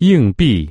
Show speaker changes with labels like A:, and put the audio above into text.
A: 硬币。